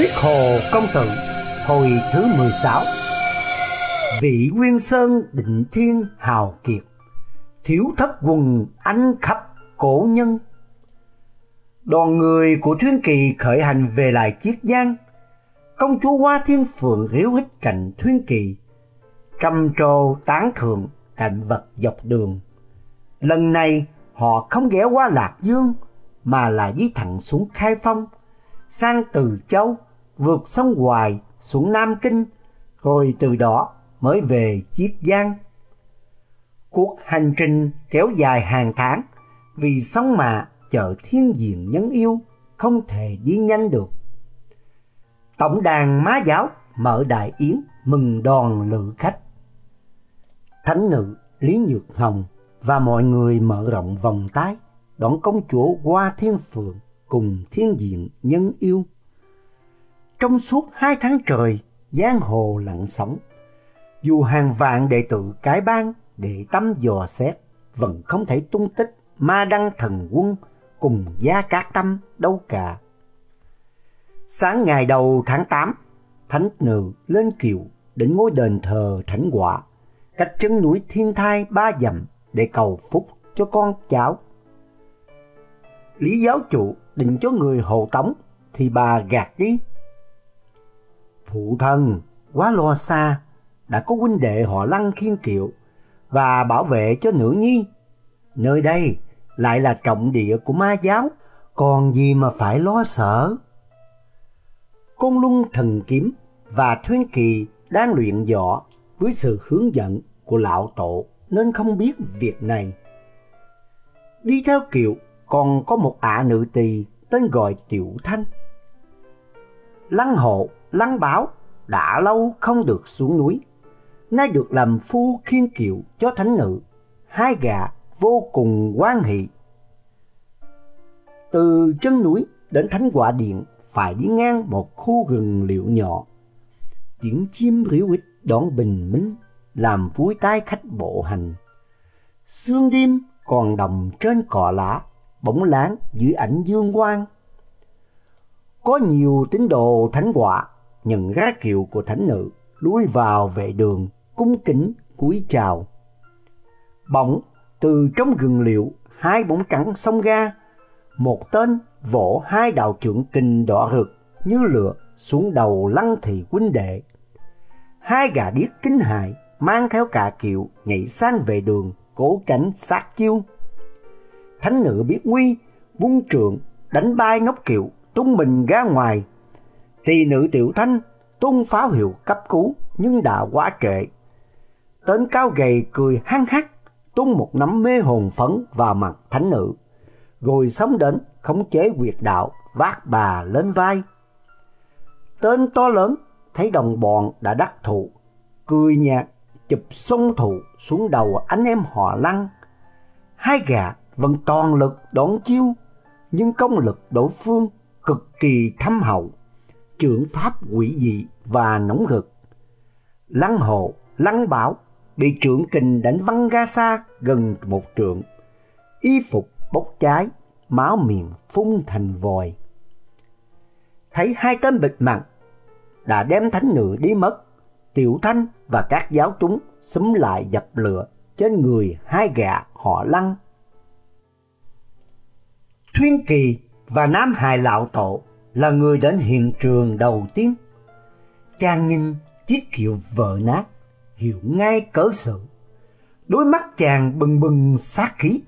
Thuyết Hồ Công Tử Hồi thứ 16 Vị Nguyên Sơn định thiên hào kiệt Thiếu thất quần anh khắp cổ nhân. Đoàn người của Thuyên Kỳ khởi hành về lại Chiết Giang. Công chúa Hoa Thiên Phượng ríu hít cạnh Thuyên Kỳ Trăm trô tán thượng cảnh vật dọc đường. Lần này họ không ghé qua Lạc Dương Mà là đi thẳng xuống Khai Phong sang Từ Châu, vượt sông Hoài xuống Nam Kinh, rồi từ đó mới về Chiết Giang. Cuộc hành trình kéo dài hàng tháng vì sóng mạ chợ thiên diện nhân yêu không thể đi nhanh được. Tổng đàn má giáo mở đại yến mừng đoàn lữ khách. Thánh nữ Lý Nhược Hồng và mọi người mở rộng vòng tay đón công chúa qua thiên phượng cùng thiên diện nhân yêu. Trong suốt hai tháng trời, giang hồ lặng sóng, dù hàng vạn đệ tử cái bang để tâm dò xét, vẫn không thể tung tích ma đăng thần quân cùng gia cát tâm đâu cả. Sáng ngày đầu tháng 8, Thánh Nữ lên kiệu đến ngôi đền thờ Thánh Quả, cách chân núi Thiên Thai ba dặm để cầu phúc cho con cháu. Lý giáo chủ định cho người hộ tống thì bà gạt đi. Phụ thân quá lo xa, đã có huynh đệ họ lăng khiên kiệu và bảo vệ cho nữ nhi. Nơi đây lại là trọng địa của ma giáo, còn gì mà phải lo sợ. Côn Luân thần kiếm và Thuyên Kỳ đang luyện võ với sự hướng dẫn của lão tổ nên không biết việc này. Đi theo kiệu còn có một ả nữ tỳ tên gọi Tiểu Thanh. Lăng hộ, lăng báo đã lâu không được xuống núi, nay được làm phu khiên kiệu cho thánh nữ, hai gà vô cùng quan hệ. Từ chân núi đến thánh quả điện phải đi ngang một khu rừng liệu nhỏ. Tiếng chim ríu rít đón bình minh làm vui tai khách bộ hành. Sương đêm còn đồng trên cỏ lá, bóng láng dưới ảnh dương quang. Có nhiều tín đồ thánh quả nhận ra kiệu của thánh nữ, lui vào vệ đường, cung kính cúi chào. Bỗng từ trong gừng liệu hai bóng trắng xông ra, một tên vỗ hai đạo trưởng kinh đỏ rực như lửa xuống đầu lăng thị huynh đệ. Hai gà điếc kinh hại mang theo cả kiệu nhảy sang về đường cố tránh sát chiêu. Thánh nữ biết nguy, vung trượng đánh bay ngốc kiệu tung mình ra ngoài. Thì nữ tiểu thanh tung pháo hiệu cấp cứu nhưng đã quá trễ. Tên cao gầy cười hăng hắc, tung một nắm mê hồn phấn vào mặt thánh nữ, rồi sống đến khống chế quyệt đạo vác bà lên vai. Tên to lớn thấy đồng bọn đã đắc thủ, cười nhạt chụp sông thủ xuống đầu anh em họ lăng. Hai gã vẫn toàn lực đón chiêu, nhưng công lực đối phương cực kỳ thâm hậu, trưởng pháp quỷ dị và nóng gực. Lăng hộ, lăng bảo bị trưởng kình đánh văng ra xa gần một trượng. Y phục bốc cháy, máu miệng phun thành vòi. Thấy hai tên bịt mặt đã đem thánh nữ đi mất, Tiểu Thanh và các giáo chúng xúm lại dập lửa trên người hai gã họ lăng. Thuyên Kỳ và Nam Hải Lão Tổ là người đến hiện trường đầu tiên. Chàng nhìn chiếc kiệu vỡ nát, hiểu ngay cớ sự. Đôi mắt chàng bừng bừng sát khí,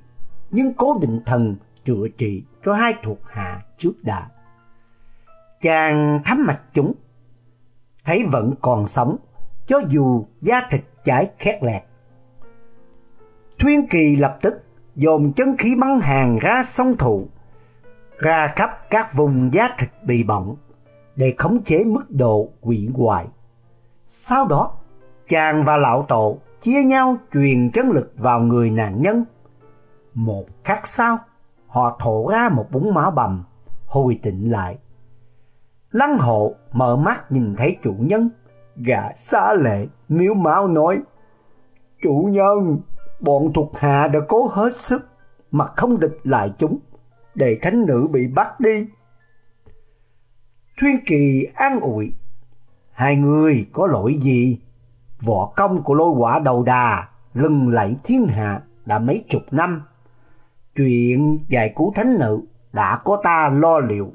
nhưng cố định thần chữa trị cho hai thuộc hạ trước đã. Chàng thắm mạch chúng, thấy vẫn còn sống, cho dù da thịt chảy khét lẹt. Thuyên Kỳ lập tức dồn chân khí bắn hàng ra sông thủ, ra khắp các vùng da thịt bị bỏng để khống chế mức độ quỷ hoại. Sau đó, chàng và lão tổ chia nhau truyền chân lực vào người nạn nhân. Một khắc sau, họ thổ ra một búng máu bầm, hồi tỉnh lại. Lăng hộ mở mắt nhìn thấy chủ nhân, gã xa lệ miếu máu nói. Chủ nhân, bọn thuộc hạ đã cố hết sức mà không địch lại chúng để thánh nữ bị bắt đi. Thuyên Kỳ an ủi, hai người có lỗi gì? Võ công của lôi quả đầu đà, lừng lẫy thiên hạ đã mấy chục năm. Chuyện giải cứu thánh nữ đã có ta lo liệu.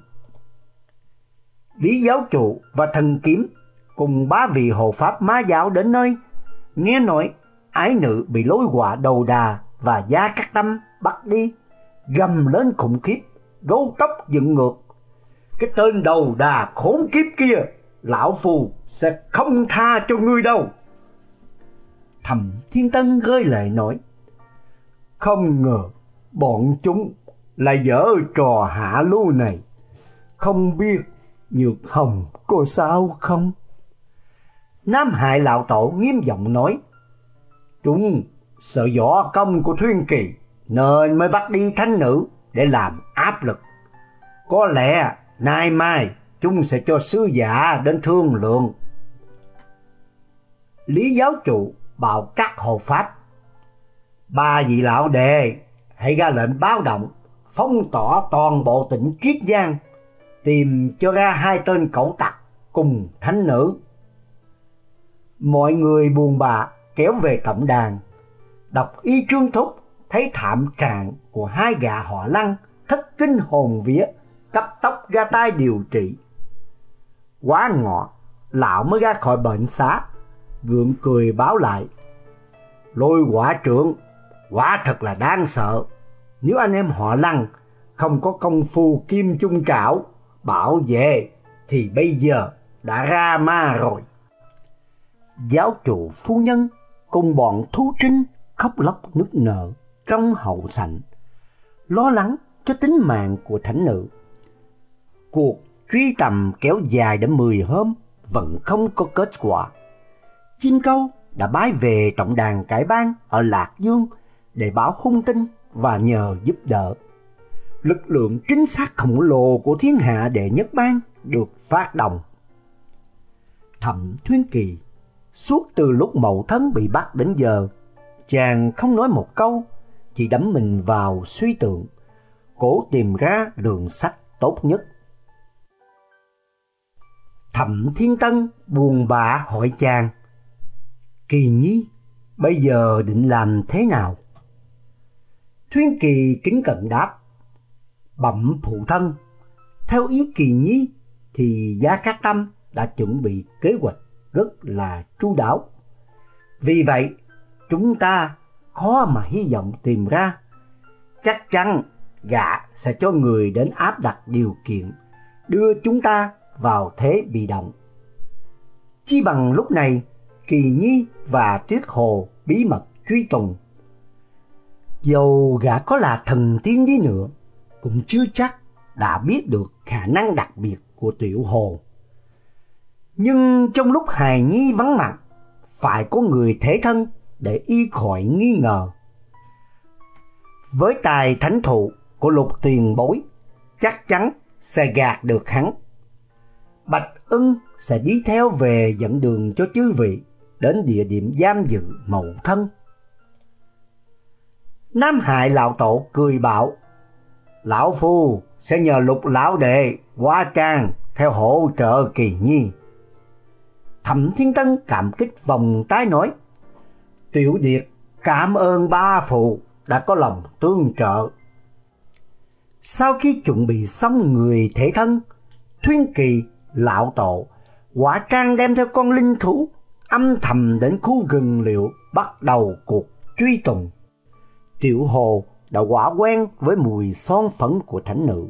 Lý giáo chủ và thần kiếm cùng ba vị hộ pháp má giáo đến nơi, nghe nói ái nữ bị lối quả đầu đà và gia cắt tâm bắt đi, gầm lên khủng khiếp, gấu tóc dựng ngược. Cái tên đầu đà khốn kiếp kia, lão phù sẽ không tha cho ngươi đâu. Thầm Thiên Tân rơi lệ nói, không ngờ bọn chúng lại dở trò hạ lưu này. Không biết Nhược Hồng có sao không? Nam Hải Lão Tổ nghiêm giọng nói, Chúng sợ võ công của Thuyên Kỳ nên mới bắt đi thánh nữ để làm áp lực. Có lẽ nay mai chúng sẽ cho sứ giả đến thương lượng. Lý giáo chủ bảo các hộ pháp. Ba vị lão đề hãy ra lệnh báo động, phong tỏa toàn bộ tỉnh kiết Giang, tìm cho ra hai tên cẩu tặc cùng thánh nữ. Mọi người buồn bã kéo về tổng đàn, đọc y trương thúc thấy thảm trạng của hai gã họ lăng thất kinh hồn vía, cấp tốc ra tay điều trị. Quá ngọ, lão mới ra khỏi bệnh xá, gượng cười báo lại. Lôi quả trưởng, quả thật là đáng sợ. Nếu anh em họ lăng không có công phu kim chung trảo, bảo vệ, thì bây giờ đã ra ma rồi. Giáo chủ phu nhân cùng bọn thú trinh khóc lóc nức nở trong hậu sảnh, lo lắng cho tính mạng của thánh nữ. Cuộc truy tầm kéo dài đến 10 hôm vẫn không có kết quả. Chim câu đã bái về trọng đàn cải bang ở Lạc Dương để báo hung tin và nhờ giúp đỡ. Lực lượng trinh sát khổng lồ của thiên hạ đệ nhất bang được phát động. Thẩm Thuyên Kỳ suốt từ lúc mậu thân bị bắt đến giờ, chàng không nói một câu chỉ đắm mình vào suy tưởng, cố tìm ra đường sách tốt nhất. Thẩm Thiên Tân buồn bã hỏi chàng, Kỳ Nhi, bây giờ định làm thế nào? Thuyên Kỳ kính cận đáp, bẩm phụ thân, theo ý Kỳ Nhi thì Gia Cát Tâm đã chuẩn bị kế hoạch rất là chu đáo. Vì vậy, chúng ta khó mà hy vọng tìm ra. Chắc chắn gã sẽ cho người đến áp đặt điều kiện, đưa chúng ta vào thế bị động. Chi bằng lúc này, Kỳ Nhi và Tuyết Hồ bí mật truy tùng. Dầu gã có là thần tiên đi nữa, cũng chưa chắc đã biết được khả năng đặc biệt của Tiểu Hồ. Nhưng trong lúc Hài Nhi vắng mặt, phải có người thế thân để y khỏi nghi ngờ. Với tài thánh thụ của lục tiền bối, chắc chắn sẽ gạt được hắn. Bạch ưng sẽ đi theo về dẫn đường cho chư vị đến địa điểm giam giữ mậu thân. Nam Hải lão tổ cười bảo, Lão Phu sẽ nhờ lục lão đệ qua trang theo hỗ trợ kỳ nhi. Thẩm Thiên Tân cảm kích vòng tái nói, Tiểu Điệt cảm ơn ba phụ đã có lòng tương trợ. Sau khi chuẩn bị xong người thể thân, Thuyên Kỳ, Lão Tổ, quả trang đem theo con linh thú, âm thầm đến khu rừng liệu bắt đầu cuộc truy tùng. Tiểu Hồ đã quả quen với mùi son phấn của thánh nữ,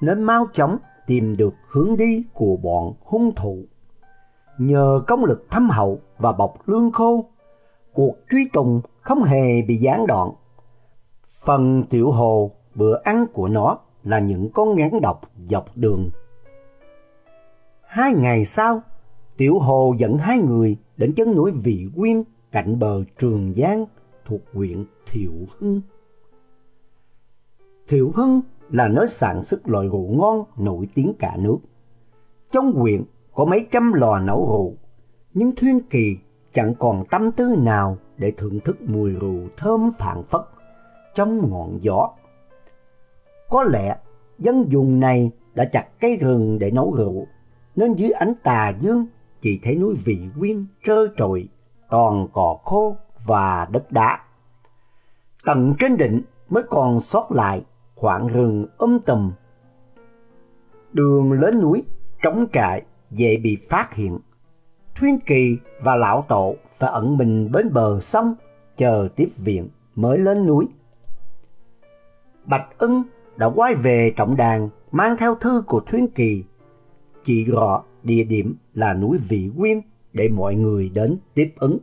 nên mau chóng tìm được hướng đi của bọn hung thủ. Nhờ công lực thâm hậu và bọc lương khô, cuộc truy tùng không hề bị gián đoạn. Phần tiểu hồ bữa ăn của nó là những con ngán độc dọc đường. Hai ngày sau, tiểu hồ dẫn hai người đến chân núi Vị Quyên cạnh bờ Trường Giang thuộc huyện Thiệu Hưng. Thiệu Hưng là nơi sản xuất loại rượu ngon nổi tiếng cả nước. Trong huyện có mấy trăm lò nấu rượu, nhưng Thuyên Kỳ chẳng còn tâm tư nào để thưởng thức mùi rượu thơm phảng phất trong ngọn gió. Có lẽ dân vùng này đã chặt cây rừng để nấu rượu nên dưới ánh tà dương chỉ thấy núi vị nguyên trơ trội, toàn cỏ khô và đất đá. Tận trên đỉnh mới còn sót lại khoảng rừng um tùm. Đường lên núi trống trại dễ bị phát hiện. Thuyên Kỳ và lão tổ phải ẩn mình bên bờ sông chờ tiếp viện mới lên núi. Bạch Ưng đã quay về trọng đàn mang theo thư của Thuyên Kỳ, chỉ rõ địa điểm là núi Vị Quyên để mọi người đến tiếp ứng.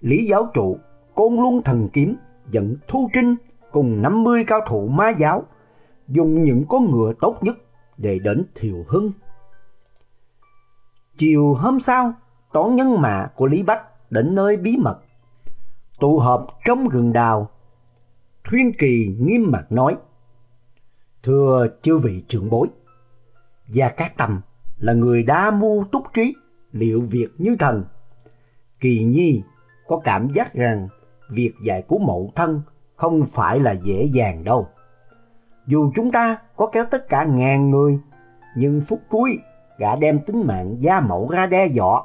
Lý giáo trụ, Côn Luân Thần Kiếm dẫn Thu Trinh cùng 50 cao thủ ma giáo dùng những con ngựa tốt nhất để đến Thiều Hưng. Chiều hôm sau, toán nhân mã của Lý Bách đến nơi bí mật. Tụ họp trong rừng đào. Thuyên Kỳ nghiêm mặt nói, Thưa chư vị trưởng bối, Gia Cát Tâm là người đa mưu túc trí, liệu việc như thần. Kỳ Nhi có cảm giác rằng việc giải cứu mẫu thân không phải là dễ dàng đâu. Dù chúng ta có kéo tất cả ngàn người, nhưng phút cuối gã đem tính mạng gia mẫu ra đe dọa,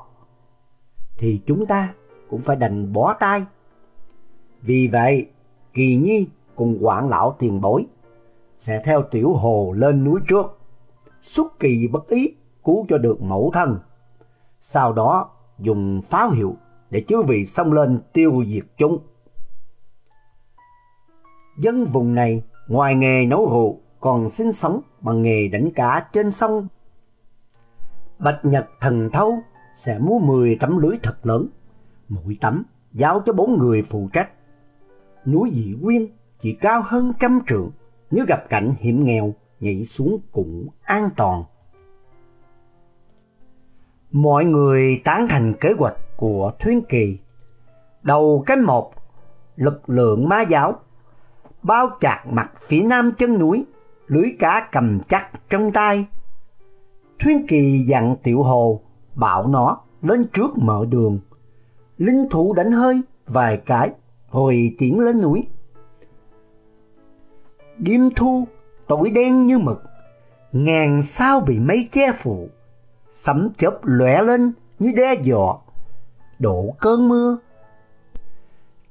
thì chúng ta cũng phải đành bó tay. Vì vậy, Kỳ Nhi cùng quản lão tiền bối sẽ theo tiểu hồ lên núi trước, xuất kỳ bất ý cứu cho được mẫu thân. Sau đó dùng pháo hiệu để chư vị xông lên tiêu diệt chúng. Dân vùng này ngoài nghề nấu rượu còn sinh sống bằng nghề đánh cá trên sông. Bạch Nhật thần thâu sẽ mua 10 tấm lưới thật lớn, mỗi tấm giao cho bốn người phụ trách. Núi Dị Quyên chỉ cao hơn trăm trượng, nếu gặp cảnh hiểm nghèo, nhảy xuống cũng an toàn. Mọi người tán thành kế hoạch của Thuyên Kỳ. Đầu cái một, lực lượng ma giáo bao chặt mặt phía nam chân núi, lưới cá cầm chắc trong tay. Thuyên Kỳ dặn Tiểu Hồ bảo nó lên trước mở đường. Linh thủ đánh hơi vài cái rồi tiến lên núi. Đêm thu tối đen như mực, ngàn sao bị mây che phủ, sấm chớp lóe lên như đe dọa, đổ cơn mưa.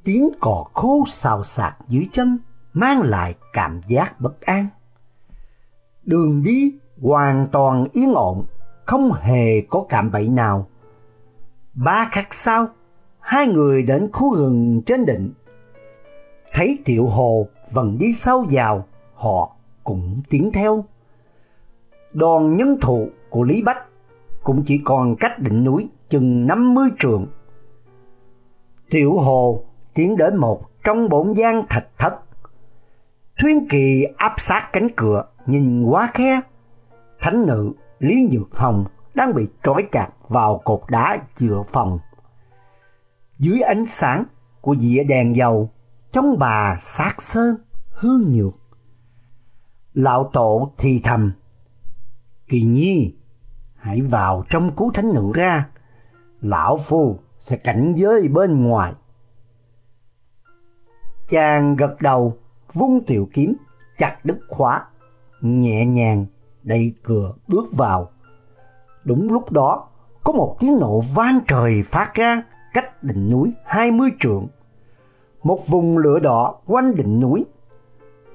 Tiếng cò khô xào xạc dưới chân mang lại cảm giác bất an. Đường đi hoàn toàn yên ổn, không hề có cạm bẫy nào. Ba khắc sau, hai người đến khu rừng trên đỉnh. Thấy Tiểu Hồ vẫn đi sâu vào, họ cũng tiến theo. Đoàn nhân thủ của Lý Bách cũng chỉ còn cách đỉnh núi chừng 50 trường. Tiểu Hồ tiến đến một trong bốn gian thạch thất Thuyên Kỳ áp sát cánh cửa, nhìn quá khe. Thánh nữ Lý Nhược Hồng đang bị trói chặt vào cột đá giữa phòng. Dưới ánh sáng của dĩa đèn dầu, trong bà sát sơn, hương nhược. Lão tổ thì thầm, Kỳ nhi, hãy vào trong cứu thánh nữ ra, lão phu sẽ cảnh giới bên ngoài. Chàng gật đầu vung tiểu kiếm chặt đứt khóa, nhẹ nhàng đẩy cửa bước vào. Đúng lúc đó, có một tiếng nổ vang trời phát ra cách đỉnh núi hai mươi trượng. Một vùng lửa đỏ quanh đỉnh núi.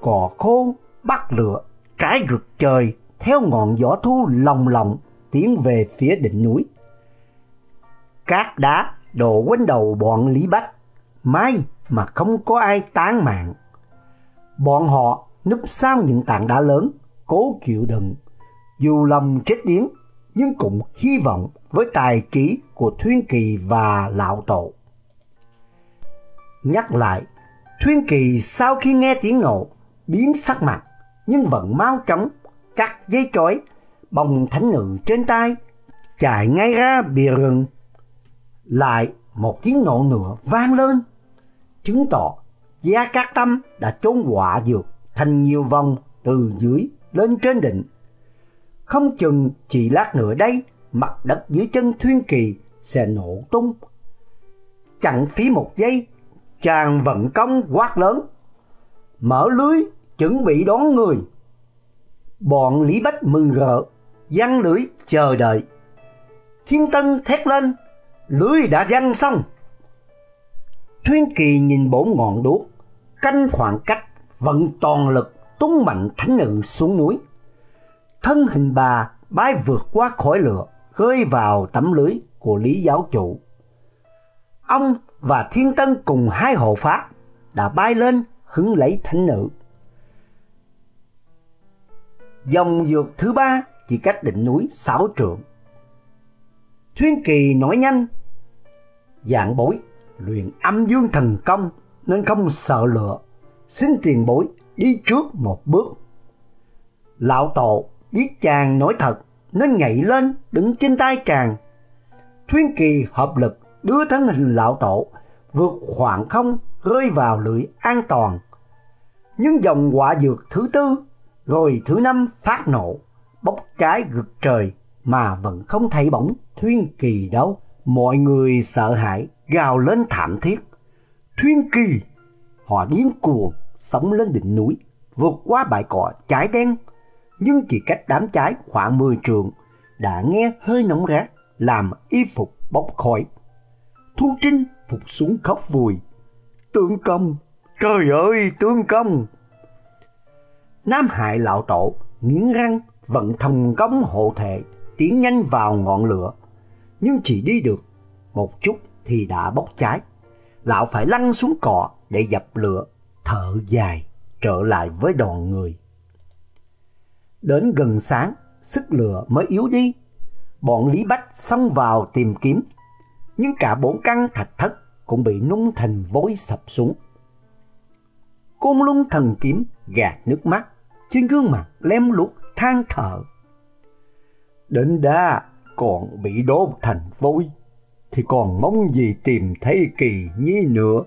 Cỏ khô bắt lửa trái gực trời theo ngọn gió thu lồng lộng tiến về phía đỉnh núi. Cát đá đổ quanh đầu bọn Lý Bách, may mà không có ai tán mạng. Bọn họ núp sau những tảng đá lớn, cố chịu đựng. Dù lòng chết điếng, nhưng cũng hy vọng với tài trí của Thuyên Kỳ và Lão Tổ. Nhắc lại, Thuyên Kỳ sau khi nghe tiếng nổ, biến sắc mặt, nhưng vẫn mau chóng cắt dây trói, bồng thánh nữ trên tay, chạy ngay ra bìa rừng. Lại một tiếng nổ nữa vang lên, chứng tỏ Gia Cát Tâm đã trốn quả dược thành nhiều vòng từ dưới lên trên đỉnh. Không chừng chỉ lát nữa đây, mặt đất dưới chân Thuyên Kỳ sẽ nổ tung. Chẳng phí một giây, chàng vận công quát lớn. Mở lưới, chuẩn bị đón người. Bọn Lý Bách mừng rỡ, giăng lưới chờ đợi. Thiên Tân thét lên, lưới đã giăng xong. Thuyên Kỳ nhìn bốn ngọn đuốc, canh khoảng cách, vận toàn lực tung mạnh thánh nữ xuống núi. Thân hình bà bay vượt qua khỏi lửa, rơi vào tấm lưới của Lý giáo chủ. Ông và Thiên Tân cùng hai hộ pháp đã bay lên hứng lấy thánh nữ. Dòng dược thứ ba chỉ cách đỉnh núi sáu trượng. Thuyên Kỳ nói nhanh, dạng bối luyện âm dương thần công nên không sợ lửa, xin tiền bối đi trước một bước. Lão tổ biết chàng nói thật nên nhảy lên đứng trên tay chàng. Thuyên Kỳ hợp lực đưa thân hình lão tổ vượt khoảng không rơi vào lưỡi an toàn. Nhưng dòng quả dược thứ tư rồi thứ năm phát nổ, bốc trái gực trời mà vẫn không thấy bóng Thuyên Kỳ đâu. Mọi người sợ hãi gào lên thảm thiết. Thuyên Kỳ! Họ điên cuồng sống lên đỉnh núi, vượt qua bãi cỏ trái đen, nhưng chỉ cách đám cháy khoảng 10 trường đã nghe hơi nóng rát làm y phục bốc khói. Thu Trinh phục xuống khóc vùi. Tương công, trời ơi tương công! Nam Hải lão tổ nghiến răng vận thầm công hộ thể tiến nhanh vào ngọn lửa nhưng chỉ đi được một chút thì đã bốc cháy lão phải lăn xuống cỏ để dập lửa thở dài trở lại với đoàn người đến gần sáng sức lửa mới yếu đi bọn lý bách xông vào tìm kiếm nhưng cả bốn căn thạch thất cũng bị nung thành vối sập xuống côn luân thần kiếm gạt nước mắt trên gương mặt lem luốc than thở. Đến đa còn bị đốt thành vôi, thì còn mong gì tìm thấy kỳ nhi nữa.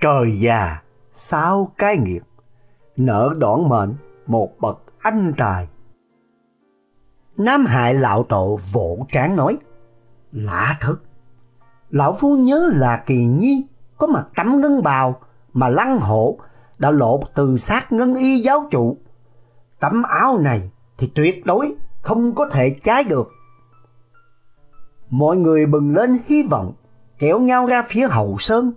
Trời già, sao cái nghiệt, nở đoạn mệnh một bậc anh tài. Nam Hại lão tổ vỗ trán nói, lạ thật, lão phu nhớ là kỳ nhi có mặt tắm ngân bào mà lăng hộ đã lột từ xác ngân y giáo chủ tấm áo này thì tuyệt đối không có thể trái được. Mọi người bừng lên hy vọng, kéo nhau ra phía hậu sơn.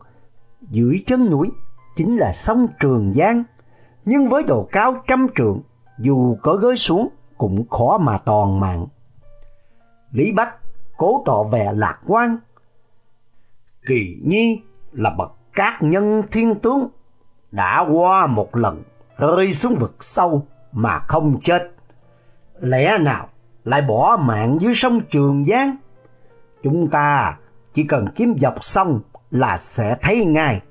Dưới chân núi chính là sông Trường Giang, nhưng với độ cao trăm trượng, dù có gới xuống cũng khó mà toàn mạng. Lý Bắc cố tỏ vẻ lạc quan. Kỳ Nhi là bậc các nhân thiên tướng, đã qua một lần rơi xuống vực sâu mà không chết. Lẽ nào lại bỏ mạng dưới sông Trường Giang? Chúng ta chỉ cần kiếm dọc sông là sẽ thấy ngay.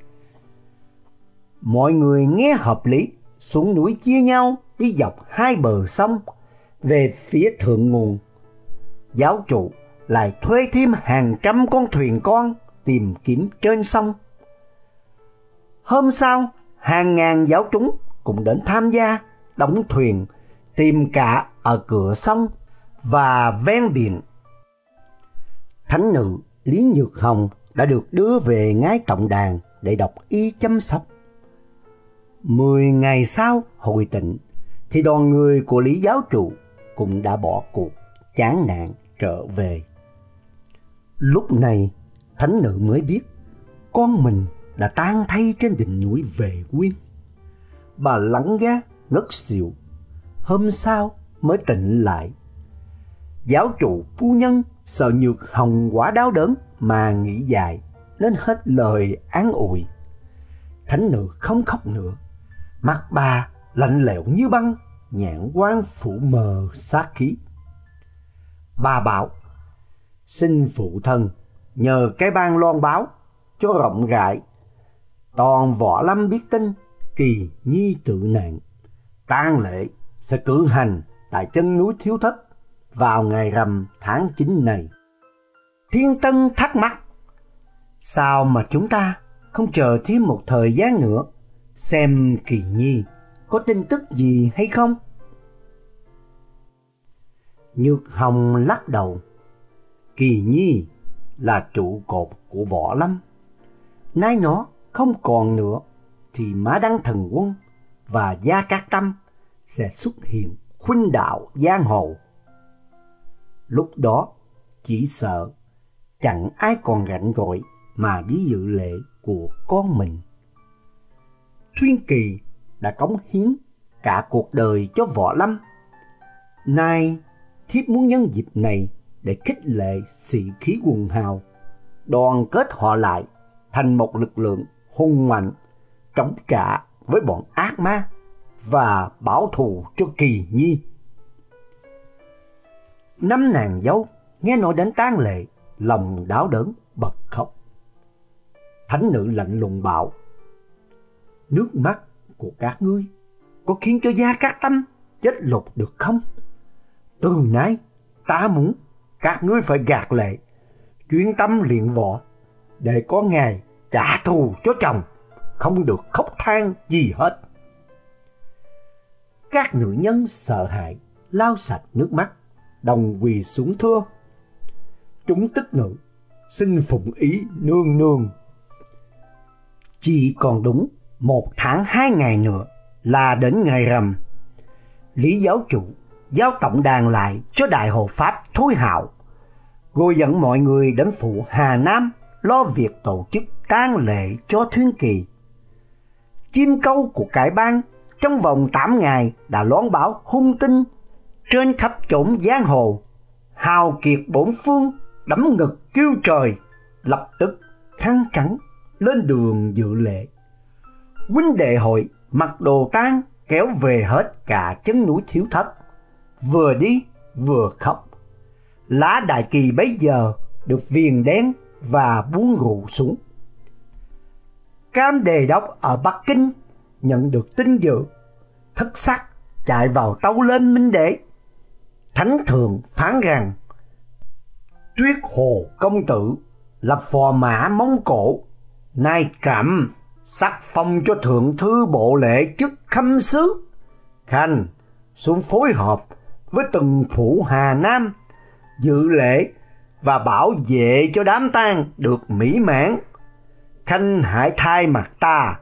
Mọi người nghe hợp lý, xuống núi chia nhau đi dọc hai bờ sông về phía thượng nguồn. Giáo chủ lại thuê thêm hàng trăm con thuyền con tìm kiếm trên sông. Hôm sau, hàng ngàn giáo chúng cũng đến tham gia đóng thuyền, tìm cả ở cửa sông và ven biển. Thánh nữ Lý Nhược Hồng đã được đưa về ngái tổng đàn để đọc y chăm sóc. Mười ngày sau hồi tịnh thì đoàn người của Lý Giáo Trụ cũng đã bỏ cuộc chán nạn trở về. Lúc này thánh nữ mới biết con mình đã tan thay trên đỉnh núi về quyên. Bà lắng ghé ngất xỉu. Hôm sau mới tỉnh lại. Giáo chủ phu nhân sợ nhược hồng quá đau đớn mà nghĩ dài nên hết lời án ủi. Thánh nữ không khóc nữa, mắt bà lạnh lẽo như băng, nhãn quan phủ mờ sát khí. Bà bảo, xin phụ thân nhờ cái ban loan báo cho rộng rãi. Toàn võ lâm biết tin, kỳ nhi tự nạn tang lễ sẽ cử hành tại chân núi Thiếu Thất vào ngày rằm tháng 9 này. Thiên Tân thắc mắc, sao mà chúng ta không chờ thêm một thời gian nữa xem Kỳ Nhi có tin tức gì hay không? Nhược Hồng lắc đầu, Kỳ Nhi là trụ cột của võ lâm. Nay nó không còn nữa thì má Đăng Thần Quân và Gia Cát Tâm sẽ xuất hiện khuynh đạo giang hồ. lúc đó chỉ sợ chẳng ai còn rảnh rỗi mà với dự lệ của con mình. Thuyên Kỳ đã cống hiến cả cuộc đời cho võ lâm. Nay, thiếp muốn nhân dịp này để khích lệ sĩ khí quần hào, đoàn kết họ lại thành một lực lượng hùng mạnh, chống trả với bọn ác ma và bảo thù cho kỳ nhi. Năm nàng dâu nghe nói đến tang lệ, lòng đau đớn bật khóc. Thánh nữ lạnh lùng bảo, nước mắt của các ngươi có khiến cho gia các tâm chết lục được không? Từ nay ta muốn các ngươi phải gạt lệ, chuyên tâm luyện võ để có ngày trả thù cho chồng, không được khóc than gì hết. Các nữ nhân sợ hãi, lau sạch nước mắt, đồng quỳ xuống thưa. Chúng tức nữ, xin phụng ý nương nương. Chỉ còn đúng một tháng hai ngày nữa là đến ngày rằm. Lý giáo chủ giao tổng đàn lại cho đại hộ pháp Thôi Hạo, rồi dẫn mọi người đến phủ Hà Nam lo việc tổ chức tang lễ cho Thuyên Kỳ. Chim câu của cải bang trong vòng 8 ngày đã loan báo hung tinh trên khắp chốn giang hồ. Hào kiệt bốn phương đấm ngực kêu trời, lập tức khăn trắng lên đường dự lễ. Huynh đệ hội mặc đồ tang kéo về hết cả chân núi thiếu thất, vừa đi vừa khóc. Lá đại kỳ bấy giờ được viền đen và buông rụ xuống. Cam đề đốc ở Bắc Kinh nhận được tin dự, thất sắc chạy vào tâu lên minh đệ. Thánh thượng phán rằng Tuyết Hồ Công Tử là phò mã Mông Cổ, nay trạm sắc phong cho thượng thư bộ lệ chức khâm sứ. Khanh, xuống phối hợp với từng phủ Hà Nam dự lễ và bảo vệ cho đám tang được mỹ mãn. Khanh hãy thay mặt ta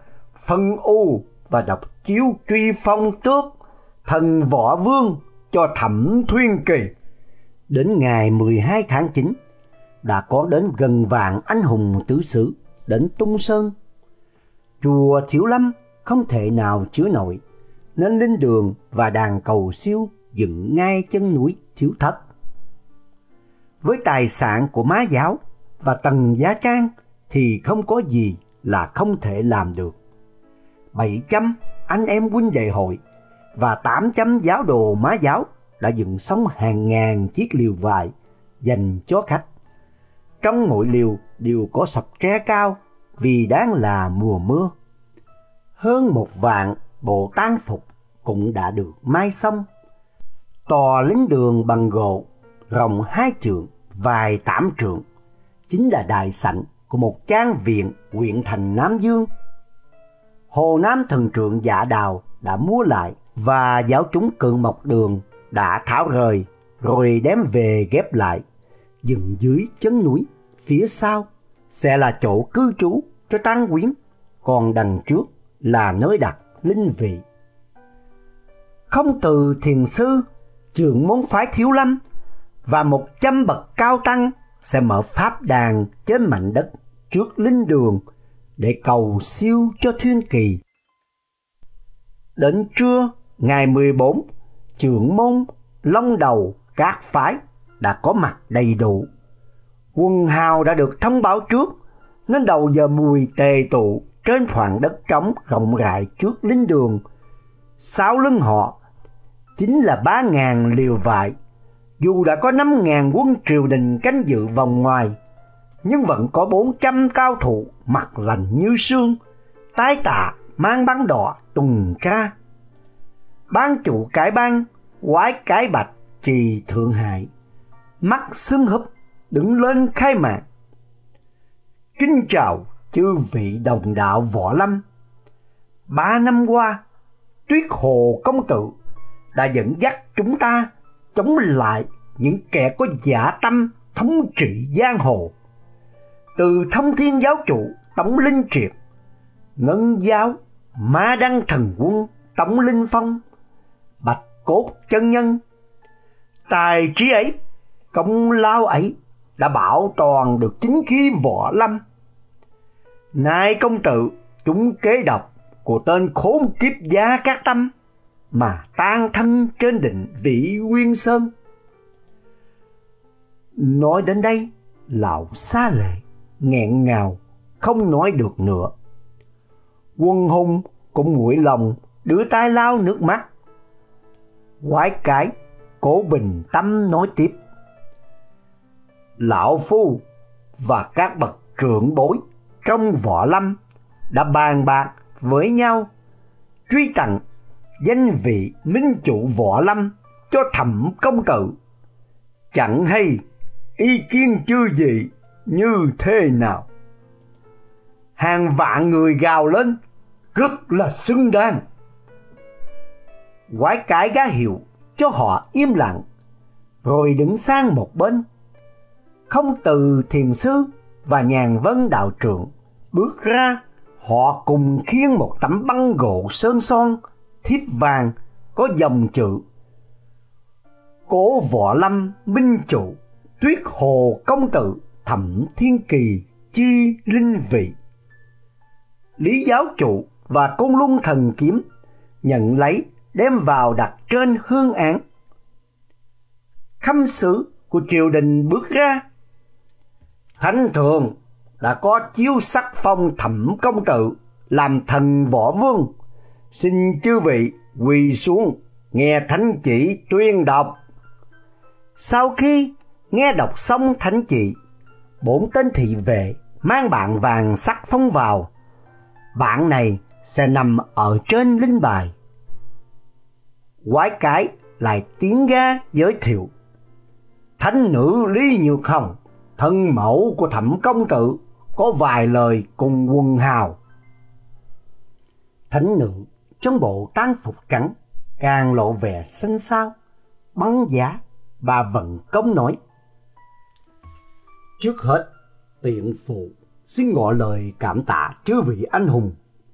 phân u và đọc chiếu truy phong tước thần võ vương cho thẩm thuyên kỳ. Đến ngày 12 tháng 9 đã có đến gần vạn anh hùng tử sử đến Tung Sơn. Chùa Thiếu Lâm không thể nào chứa nổi, nên linh đường và đàn cầu siêu dựng ngay chân núi Thiếu Thất với tài sản của má giáo và tầng giá trang thì không có gì là không thể làm được. 700 anh em huynh đệ hội và 800 giáo đồ má giáo đã dựng sống hàng ngàn chiếc liều vải dành cho khách. Trong mỗi liều đều có sập tre cao vì đang là mùa mưa. Hơn một vạn bộ tang phục cũng đã được mai xong. Tòa lính đường bằng gỗ rộng hai trượng vài tám trượng, chính là đại sảnh của một trang viện huyện thành Nam Dương. Hồ Nam thần trượng giả đào đã mua lại và giáo chúng cự mộc đường đã tháo rời rồi đem về ghép lại, dừng dưới chân núi phía sau sẽ là chỗ cư trú cho tăng quyến, còn đằng trước là nơi đặt linh vị. Không từ thiền sư, trưởng môn phái thiếu lâm và một trăm bậc cao tăng sẽ mở pháp đàn trên mảnh đất trước linh đường để cầu siêu cho thiên Kỳ. Đến trưa ngày 14, trưởng môn, long đầu, các phái đã có mặt đầy đủ. Quân hào đã được thông báo trước, nên đầu giờ mùi tề tụ trên khoảng đất trống rộng rãi trước lính đường. Sáu lưng họ chính là ba ngàn liều vải dù đã có năm ngàn quân triều đình canh dự vòng ngoài, nhưng vẫn có 400 cao thủ mặt lạnh như sương, tái tạ mang băng đỏ tuần tra. Ban chủ cái bang, quái cái bạch trì thượng hải, mắt xương húp đứng lên khai mạc. Kính chào chư vị đồng đạo võ lâm. Ba năm qua, Tuyết Hồ Công Tử đã dẫn dắt chúng ta chống lại những kẻ có giả tâm thống trị giang hồ. Từ thông thiên giáo chủ Tống Linh Triệt, Ngân giáo Ma Đăng Thần Quân Tống Linh Phong, Bạch Cốt Chân Nhân. Tài trí ấy công lao ấy đã bảo toàn được chính khí võ lâm. Nay công tử chúng kế độc của tên khốn kiếp gia các tâm mà tan thân trên đỉnh vị Nguyên Sơn. Nói đến đây, lão xa lệ, nghẹn ngào, không nói được nữa. Quân hùng cũng nguội lòng, đưa tay lao nước mắt. Quái cái, cố bình tâm nói tiếp. Lão Phu và các bậc trưởng bối trong võ lâm đã bàn bạc với nhau truy tặng danh vị minh chủ võ lâm cho thẩm công tử. Chẳng hay ý kiến chưa gì như thế nào. Hàng vạn người gào lên, rất là xứng đáng. Quái cái gá hiệu cho họ im lặng, rồi đứng sang một bên. Không từ thiền sư và nhàn vân đạo trưởng bước ra, họ cùng khiêng một tấm băng gỗ sơn son, thiếp vàng, có dòng chữ. Cố võ lâm minh chủ, tuyết hồ công tử, thẩm thiên kỳ, chi linh vị. Lý giáo chủ và côn luân thần kiếm nhận lấy đem vào đặt trên hương án. Khâm sứ của triều đình bước ra. Thánh thượng đã có chiếu sắc phong thẩm công tử làm thần võ vương. Xin chư vị quỳ xuống nghe thánh chỉ tuyên đọc. Sau khi nghe đọc xong thánh chỉ, bốn tên thị vệ mang bạn vàng sắc phong vào. Bạn này sẽ nằm ở trên linh bài. Quái cái lại tiến ra giới thiệu. Thánh nữ Lý Nhược Hồng, thân mẫu của thẩm công tử, có vài lời cùng quần hào. Thánh nữ trong bộ trang phục trắng càng lộ vẻ xanh xao, bắn giá bà vận công nói. Trước hết, tiện phụ xin ngỏ lời cảm tạ chư vị anh hùng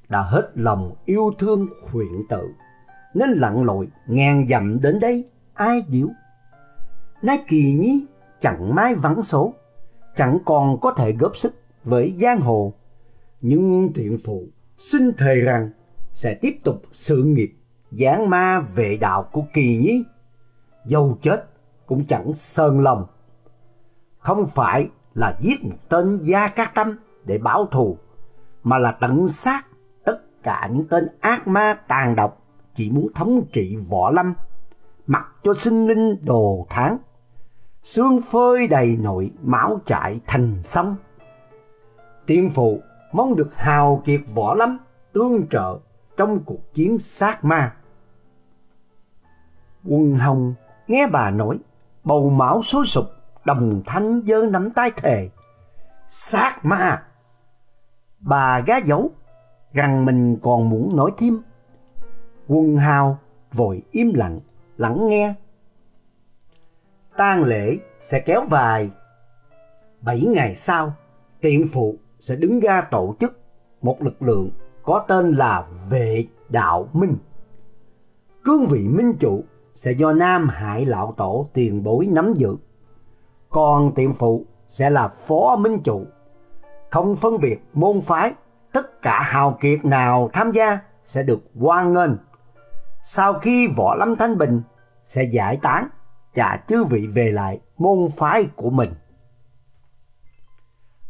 đã hết lòng yêu thương khuyện tự, nên lặn lội ngàn dặm đến đây ai điếu. Nay kỳ nhi chẳng mai vắng số, chẳng còn có thể góp sức với giang hồ, nhưng thiện phụ xin thề rằng sẽ tiếp tục sự nghiệp giáng ma vệ đạo của kỳ nhí, Dầu chết cũng chẳng sơn lòng. Không phải là giết một tên gia cát tâm để báo thù, mà là tận sát tất cả những tên ác ma tàn độc chỉ muốn thống trị võ lâm, mặc cho sinh linh đồ tháng. Xương phơi đầy nội máu chảy thành sông. Tiên phụ mong được hào kiệt võ lâm tương trợ trong cuộc chiến sát ma. Quân Hồng nghe bà nói, bầu máu sôi sụp, đồng thanh giơ nắm tay thề. Sát ma! Bà gá dấu, rằng mình còn muốn nói thêm. Quân Hào vội im lặng, lắng nghe tang lễ sẽ kéo vài. Bảy ngày sau, tiện phụ sẽ đứng ra tổ chức một lực lượng có tên là Vệ Đạo Minh. Cương vị minh chủ sẽ do Nam Hải Lão Tổ tiền bối nắm giữ. Còn tiệm phụ sẽ là phó minh chủ. Không phân biệt môn phái, tất cả hào kiệt nào tham gia sẽ được hoan nghênh. Sau khi võ lâm thanh bình sẽ giải tán, trả chư vị về lại môn phái của mình.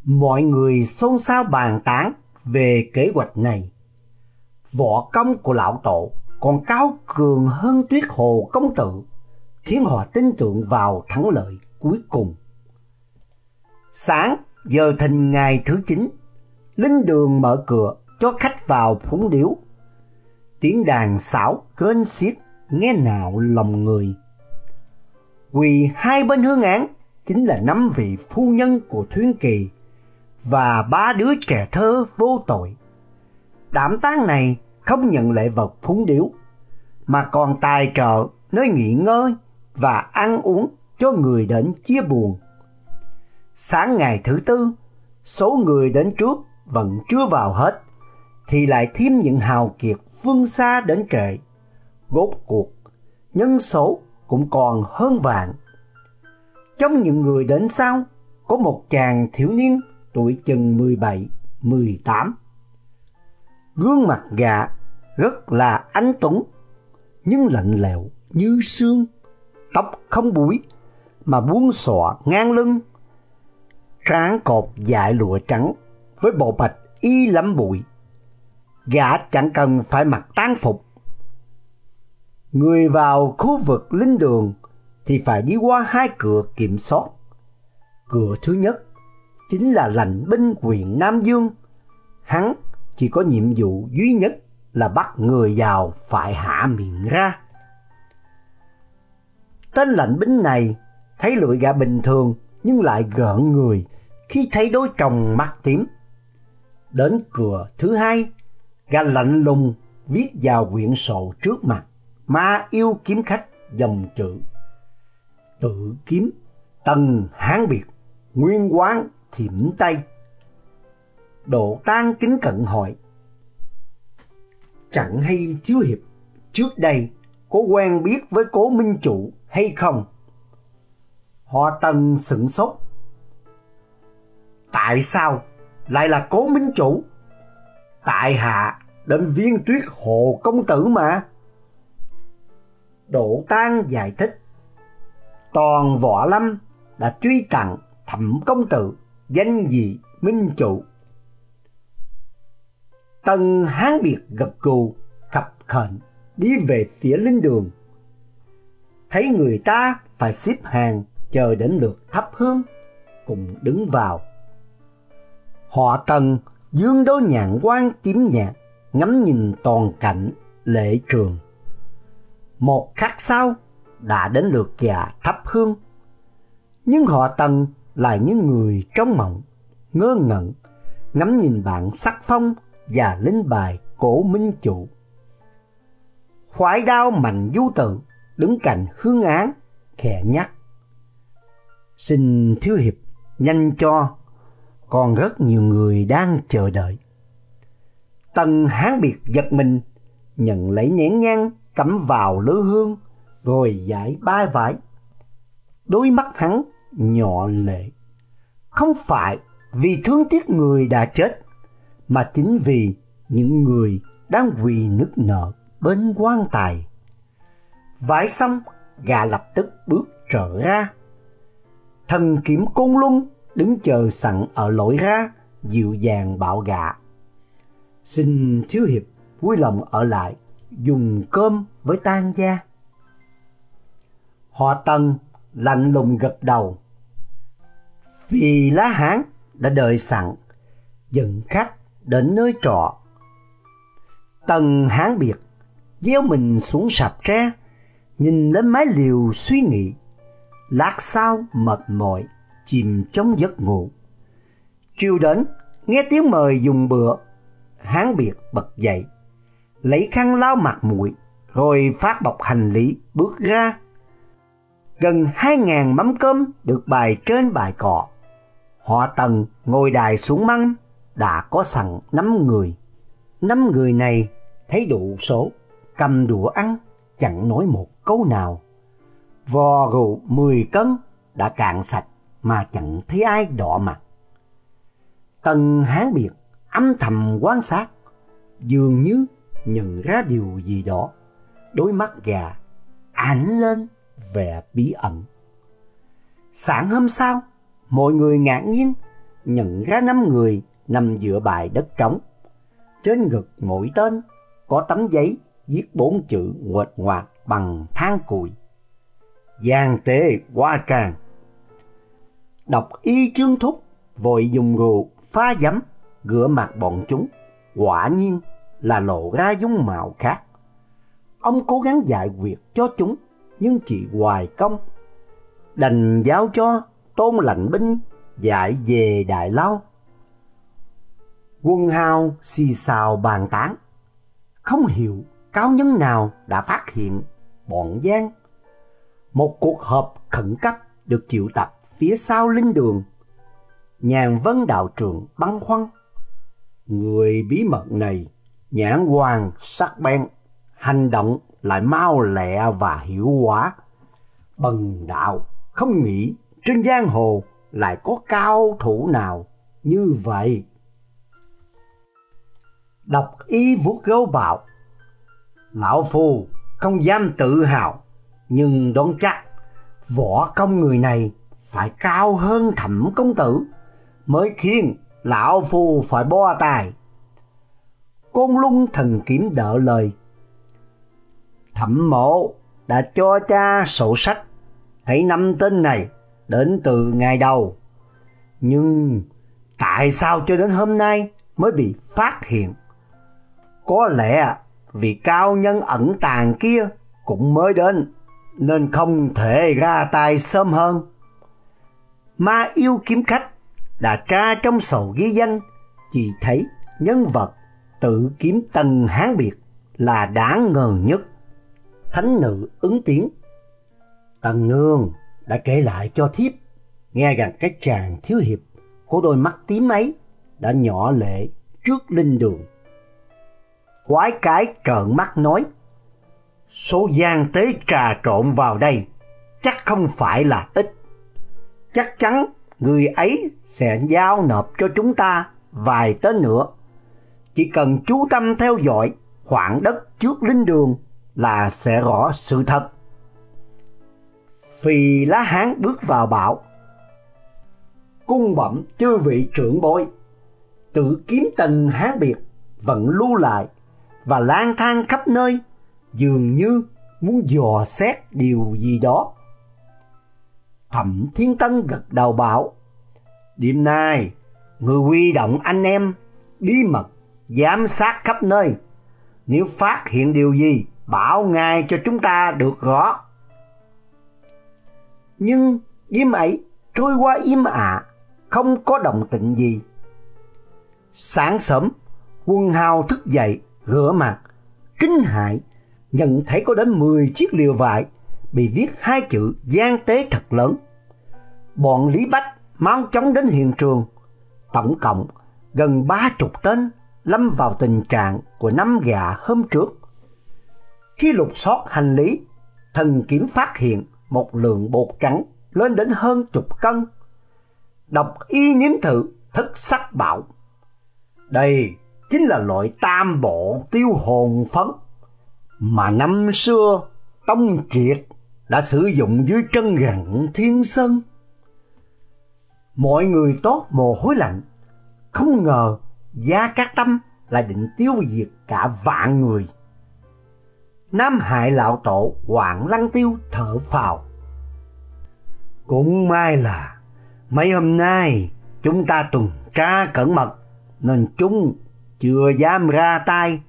Mọi người xôn xao bàn tán về kế hoạch này. Võ công của lão tổ còn cao cường hơn tuyết hồ công tử, khiến họ tin tưởng vào thắng lợi cuối cùng. Sáng giờ thìn ngày thứ chín, linh đường mở cửa cho khách vào phúng điếu. Tiếng đàn xảo kênh xiết nghe nào lòng người. Quỳ hai bên hương án chính là năm vị phu nhân của Thuyên Kỳ và ba đứa trẻ thơ vô tội. Đảm tang này không nhận lễ vật phúng điếu, mà còn tài trợ nơi nghỉ ngơi và ăn uống cho người đến chia buồn. Sáng ngày thứ tư, số người đến trước vẫn chưa vào hết, thì lại thêm những hào kiệt phương xa đến trệ. Gốt cuộc, nhân số cũng còn hơn vạn. Trong những người đến sau, có một chàng thiếu niên tuổi chừng 17, 18. Gương mặt gạ rất là anh tuấn, nhưng lạnh lẽo như xương, tóc không búi mà buông xõa ngang lưng, trán cột dại lụa trắng với bộ bạch y lắm bụi. Gã chẳng cần phải mặc tang phục. Người vào khu vực linh đường thì phải đi qua hai cửa kiểm soát. Cửa thứ nhất chính là lành binh quyền Nam Dương. Hắn chỉ có nhiệm vụ duy nhất là bắt người vào phải hạ miệng ra. Tên lạnh binh này thấy lưỡi gà bình thường nhưng lại gợn người khi thấy đôi trồng mắt tím. Đến cửa thứ hai, gà lạnh lùng viết vào quyển sổ trước mặt, ma yêu kiếm khách dòng chữ. Tự kiếm, tần hán biệt, nguyên quán thiểm tay. Độ tan kính cận hỏi. Chẳng hay thiếu hiệp, trước đây có quen biết với cố minh chủ hay không? Họ tần sửng sốt. Tại sao lại là cố minh chủ? Tại hạ đến viên tuyết hồ công tử mà. Độ tan giải thích. Toàn võ lâm đã truy tặng thẩm công tử danh dị minh chủ. Tần hán biệt gật cù khập khệnh đi về phía linh đường. Thấy người ta phải xếp hàng chờ đến lượt thắp hương, cùng đứng vào. Họ tần dương đôi nhạn quan tím nhạt, ngắm nhìn toàn cảnh lễ trường. Một khắc sau đã đến lượt già thắp hương. Nhưng họ tần là những người trong mộng, ngơ ngẩn, ngắm nhìn bạn sắc phong và linh bài cổ minh chủ. Khoái đao mạnh du tự đứng cạnh hương án, khẽ nhắc. Xin thiếu hiệp nhanh cho, còn rất nhiều người đang chờ đợi. Tần hán biệt giật mình, nhận lấy nén nhang cắm vào lư hương, rồi giải ba vải. Đôi mắt hắn nhỏ lệ. Không phải vì thương tiếc người đã chết, mà chính vì những người đang quỳ nức nở bên quan tài. Vải xong, gà lập tức bước trở ra. Thần kiểm côn luân đứng chờ sẵn ở lối ra, dịu dàng bảo gà. Xin thiếu hiệp vui lòng ở lại, dùng cơm với tan gia. Họ tần lạnh lùng gật đầu. Vì lá hán đã đợi sẵn, dẫn khách đến nơi trọ. Tần hán biệt, gieo mình xuống sạp tre, nhìn lên mái liều suy nghĩ. Lát sau mệt mỏi, chìm trong giấc ngủ. Chiều đến, nghe tiếng mời dùng bữa, hán biệt bật dậy, lấy khăn lau mặt mũi, rồi phát bọc hành lý bước ra. Gần hai ngàn mắm cơm được bày trên bài cọ. Họ tần ngồi đài xuống măng, đã có sẵn năm người. Năm người này thấy đủ số, cầm đũa ăn, chẳng nói một câu nào. Vò rượu mười cân đã cạn sạch mà chẳng thấy ai đỏ mặt. Tần hán biệt âm thầm quan sát, dường như nhận ra điều gì đó. Đôi mắt gà ánh lên vẻ bí ẩn. Sáng hôm sau, mọi người ngạc nhiên nhận ra năm người nằm giữa bài đất trống. Trên ngực mỗi tên có tấm giấy viết bốn chữ nguệch ngoạc bằng than cùi. Giang tế qua tràng. Đọc y chương thúc, vội dùng rượu pha giấm, rửa mặt bọn chúng. Quả nhiên là lộ ra dung mạo khác. Ông cố gắng giải quyết cho chúng, nhưng chỉ hoài công. Đành giáo cho tôn lạnh binh giải về Đại Lao. Quân hào xì xào bàn tán. Không hiểu cao nhân nào đã phát hiện bọn Giang. Một cuộc họp khẩn cấp được triệu tập phía sau linh đường. Nhàn vân đạo trưởng băn khoăn. Người bí mật này nhãn hoàng sắc bén, hành động lại mau lẹ và hiệu quả. Bần đạo không nghĩ trên giang hồ lại có cao thủ nào như vậy. Đọc ý vuốt gấu bảo, Lão Phu không dám tự hào, nhưng đoán chắc võ công người này phải cao hơn thẩm công tử mới khiến lão phu phải bo tài. Côn lung thần kiếm đỡ lời. Thẩm mộ đã cho cha sổ sách, thấy năm tên này đến từ ngày đầu. Nhưng tại sao cho đến hôm nay mới bị phát hiện? Có lẽ vì cao nhân ẩn tàng kia cũng mới đến, nên không thể ra tay sớm hơn. Ma yêu kiếm khách đã tra trong sổ ghi danh, chỉ thấy nhân vật tự kiếm tần hán biệt là đáng ngờ nhất. Thánh nữ ứng tiếng. Tần nương đã kể lại cho thiếp, nghe rằng cái chàng thiếu hiệp của đôi mắt tím ấy đã nhỏ lệ trước linh đường. Quái cái trợn mắt nói, số gian tế trà trộn vào đây chắc không phải là ít. Chắc chắn người ấy sẽ giao nộp cho chúng ta vài tên nữa. Chỉ cần chú tâm theo dõi khoảng đất trước linh đường là sẽ rõ sự thật. Phì lá hán bước vào bảo Cung bẩm chư vị trưởng bối, Tự kiếm tần hán biệt Vẫn lưu lại Và lang thang khắp nơi, Dường như muốn dò xét điều gì đó. Thẩm Thiên Tân gật đầu bảo, Đêm nay, Người huy động anh em Bí mật Giám sát khắp nơi. Nếu phát hiện điều gì Bảo ngài cho chúng ta được rõ. Nhưng đêm ấy, trôi qua im ả, Không có động tĩnh gì. Sáng sớm, Quân hào thức dậy, Rửa mặt, Kinh hại Nhận thấy có đến 10 chiếc liều vải, Bị viết hai chữ gian tế thật lớn. Bọn Lý Bách mau chóng đến hiện trường. Tổng cộng gần ba chục tên lâm vào tình trạng của năm gà hôm trước khi lục soát hành lý, thần kiểm phát hiện một lượng bột trắng lên đến hơn chục cân. độc y nếm thử thất sắc bảo. Đây chính là loại tam bộ tiêu hồn phấn mà năm xưa Tông Triệt đã sử dụng dưới chân rặng thiên sơn. Mọi người tốt mồ hối lạnh, không ngờ Gia Cát Tâm lại định tiêu diệt cả vạn người. Nam hại lão tổ Hoàng Lăng Tiêu thở phào. Cũng may là mấy hôm nay chúng ta tuần tra cẩn mật nên chúng chưa dám ra tay.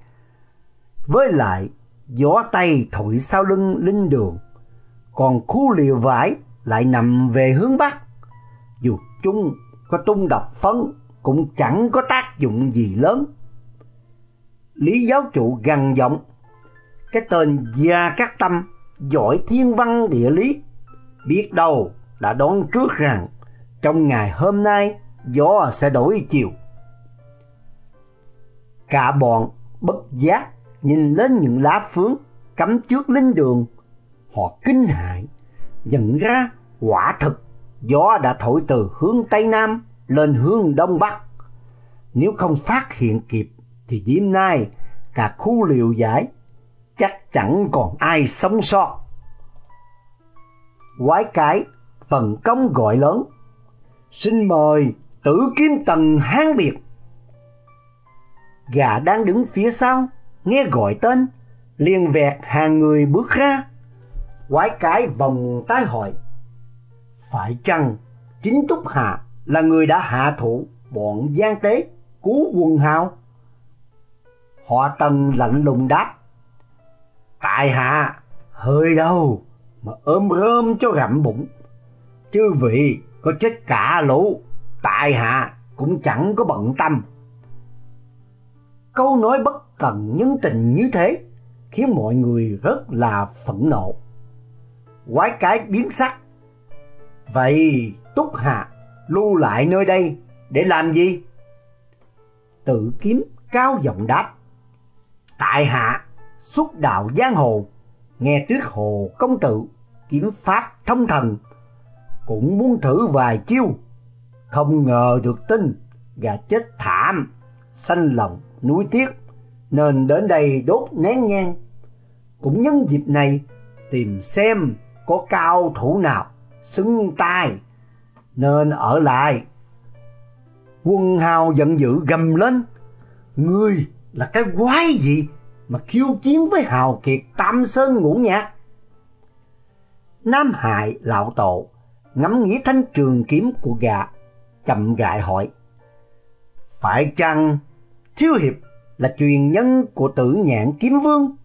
Với lại gió tay thổi sau lưng linh đường, còn khu liều vải lại nằm về hướng bắc. Dù chúng có tung đập phấn cũng chẳng có tác dụng gì lớn. Lý giáo chủ gằn giọng cái tên Gia Cát Tâm giỏi thiên văn địa lý, biết đâu đã đoán trước rằng trong ngày hôm nay gió sẽ đổi chiều. Cả bọn bất giác nhìn lên những lá phướng cắm trước linh đường, họ kinh hãi nhận ra quả thực gió đã thổi từ hướng tây nam lên hướng đông bắc. Nếu không phát hiện kịp thì đêm nay cả khu liều giải chắc chẳng còn ai sống sót. Quái cái phần công gọi lớn, xin mời tử kiếm tần hán biệt. Gà đang đứng phía sau, nghe gọi tên, liền vẹt hàng người bước ra. Quái cái vòng tái hỏi, phải chăng chính Túc Hạ là người đã hạ thủ bọn gian tế cứu quần hào? Họ tần lạnh lùng đáp, Tại hạ hơi đâu mà ôm rơm cho gặm bụng. Chư vị có chết cả lũ, tại hạ cũng chẳng có bận tâm. Câu nói bất cần nhân tình như thế khiến mọi người rất là phẫn nộ. Quái cái biến sắc. Vậy Túc Hạ lưu lại nơi đây để làm gì? Tự kiếm cao giọng đáp. Tại hạ xuất đạo giang hồ, nghe tuyết hồ công tử, kiếm pháp thông thần, cũng muốn thử vài chiêu. Không ngờ được tin gà chết thảm, xanh lòng núi tiếc nên đến đây đốt nén nhang. Cũng nhân dịp này tìm xem có cao thủ nào xứng tai nên ở lại. Quân hào giận dữ gầm lên, ngươi là cái quái gì mà khiêu chiến với hào kiệt Tam Sơn ngũ nhạc? Nam hải lão tổ ngắm nghĩ thanh trường kiếm của gã, chậm rãi hỏi. Phải chăng Thiếu Hiệp là truyền nhân của tử nhãn kiếm vương?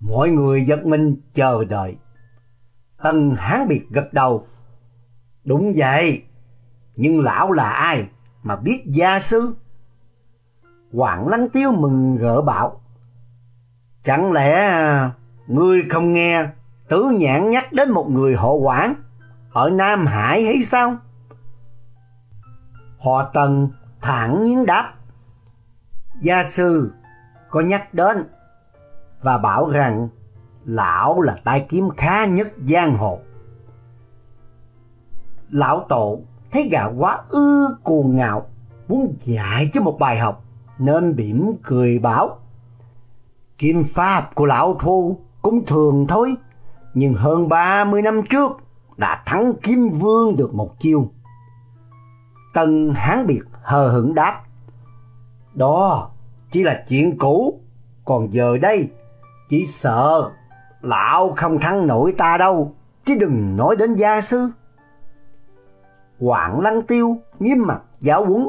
Mọi người giật mình chờ đợi. Tần Hán Biệt gật đầu. Đúng vậy, nhưng lão là ai mà biết gia sư? Hoàng Lăng Tiêu mừng gỡ bảo. Chẳng lẽ à, ngươi không nghe Tử Nhãn nhắc đến một người họ quản ở Nam Hải hay sao? Họ Tần thẳng nhiên đáp. Gia sư có nhắc đến và bảo rằng lão là tay kiếm khá nhất giang hồ. Lão tổ thấy gà quá ư cuồng ngạo, muốn dạy cho một bài học nên bỉm cười bảo. Kim pháp của lão thu cũng thường thôi, nhưng hơn 30 năm trước đã thắng Kim Vương được một chiêu. Tân Hán Biệt hờ hững đáp. Đó chỉ là chuyện cũ, còn giờ đây chỉ sợ lão không thắng nổi ta đâu, chứ đừng nói đến gia sư. Quảng Lăng Tiêu nghiêm mặt giáo huấn.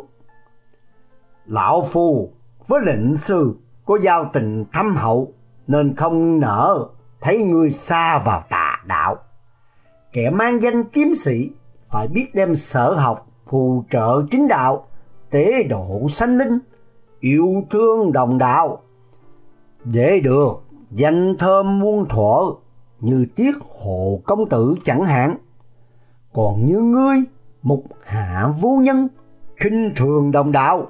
Lão Phu với lệnh sư có giao tình thâm hậu nên không nỡ thấy ngươi xa vào tà đạo. Kẻ mang danh kiếm sĩ phải biết đem sở học phù trợ chính đạo, tế độ sanh linh, yêu thương đồng đạo. Để được danh thơm muôn thuở như tiết hộ công tử chẳng hạn. Còn như ngươi, mục hạ vô nhân, khinh thường đồng đạo,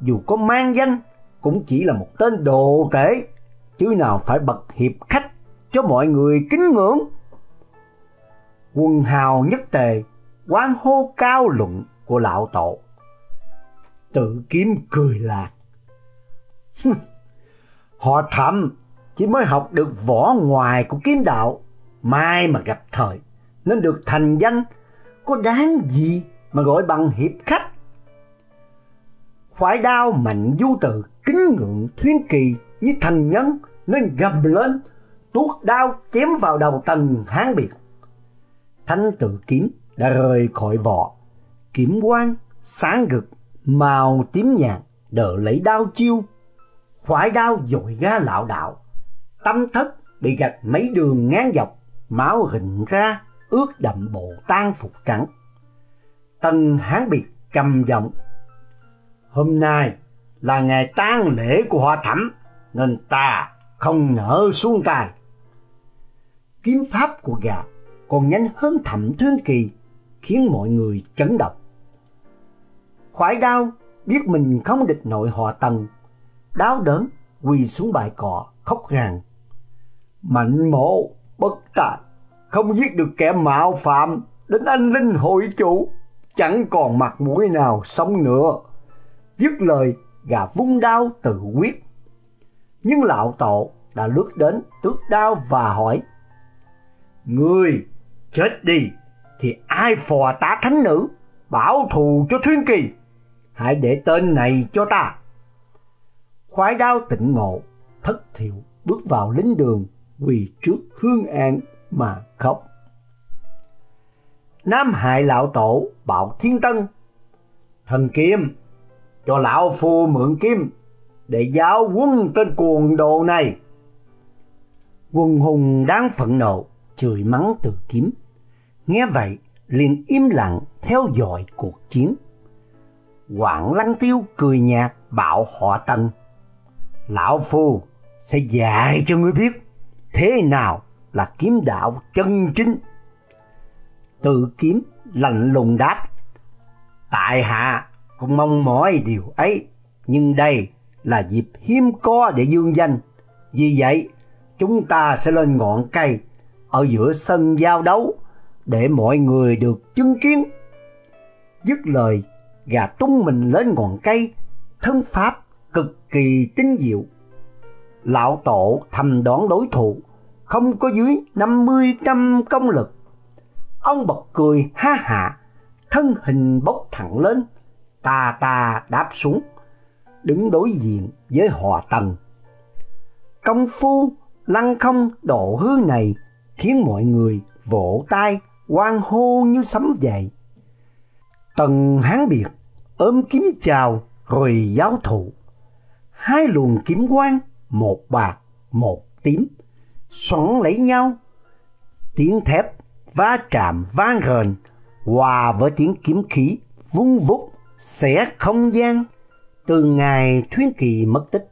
dù có mang danh cũng chỉ là một tên đồ tể, chứ nào phải bậc hiệp khách cho mọi người kính ngưỡng. quần hào nhất tề, quan hô cao luận của lão tổ. Tự kiếm cười lạc. Họ thầm chỉ mới học được võ ngoài của kiếm đạo, mai mà gặp thời, nên được thành danh, có đáng gì mà gọi bằng hiệp khách. Khoái đao mạnh du tự kính ngưỡng thuyên kỳ như thành nhân nên gầm lên tuốt đao chém vào đầu tần hán biệt. Thanh tự kiếm đã rời khỏi vỏ, kiếm quang sáng gực màu tím nhạt đỡ lấy đao chiêu. Khoái đao dội ra lão đạo, tâm thất bị gạch mấy đường ngang dọc, máu hình ra ướt đậm bộ tan phục trắng. Tần hán biệt trầm giọng Hôm nay là ngày tang lễ của họ thẩm, nên ta không nỡ xuống tay. Kiếm pháp của gà còn nhanh hơn thẩm thương kỳ, khiến mọi người chấn động. Khoái đao biết mình không địch nội họ tần, đau đớn quỳ xuống bãi cỏ khóc rằng Mạnh mộ bất tài, không giết được kẻ mạo phạm đến anh linh hội chủ, chẳng còn mặt mũi nào sống nữa. Dứt lời, gà vung đao tự quyết. Nhưng lão tổ đã lướt đến tước đao và hỏi Ngươi chết đi thì ai phò tá thánh nữ bảo thù cho Thuyên Kỳ? Hãy để tên này cho ta. Khoái đao tịnh ngộ thất thiệu bước vào lính đường quỳ trước hương an mà khóc. Nam hại lão tổ bảo thiên tân thần kiếm cho lão phu mượn kiếm để giáo quân tên cuồng đồ này quân hùng đáng phẫn nộ, chửi mắng từ kiếm nghe vậy, liền im lặng theo dõi cuộc chiến Quảng Lăng Tiêu cười nhạt bảo họ Tần. Lão Phu sẽ dạy cho ngươi biết thế nào là kiếm đạo chân chính. Tự kiếm lạnh lùng đáp. Tại hạ cũng mong mỏi điều ấy, nhưng đây là dịp hiếm có để dương danh. Vì vậy, chúng ta sẽ lên ngọn cây ở giữa sân giao đấu, để mọi người được chứng kiến. Dứt lời, gà tung mình lên ngọn cây, thân pháp cực kỳ tinh diệu. Lão tổ thầm đoán đối thủ, không có dưới năm mươi trăm công lực. Ông bật cười ha hạ, thân hình bốc thẳng lên, ta ta đáp xuống, đứng đối diện với họ tần. Công phu lăng không độ hương này khiến mọi người vỗ tay hoan hô như sấm dậy. Tần hán biệt ôm kiếm chào rồi giáo thụ. Hai luồng kiếm quang, một bạc, một tím, xoắn lấy nhau. Tiếng thép va chạm vang rền, hòa với tiếng kiếm khí vung vút xẻ không gian. Từ ngày Thuyên Kỳ mất tích,